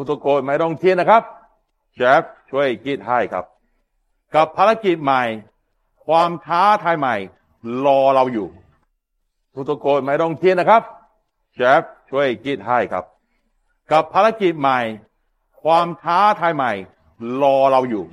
ทุกตะโกนไม่ต้องเทียนนะครับเชฟช่วยคิดให้ครับ กับภารกิจใหม่ ความท้าทายใหม่ รอเราอยู่ทุกตะโกนไม่ต้องเทียนนะครับเชฟช่วยคิดให้ครับ กับภารกิจใหม่ ความท้าทายใหม่ รอเราอยู่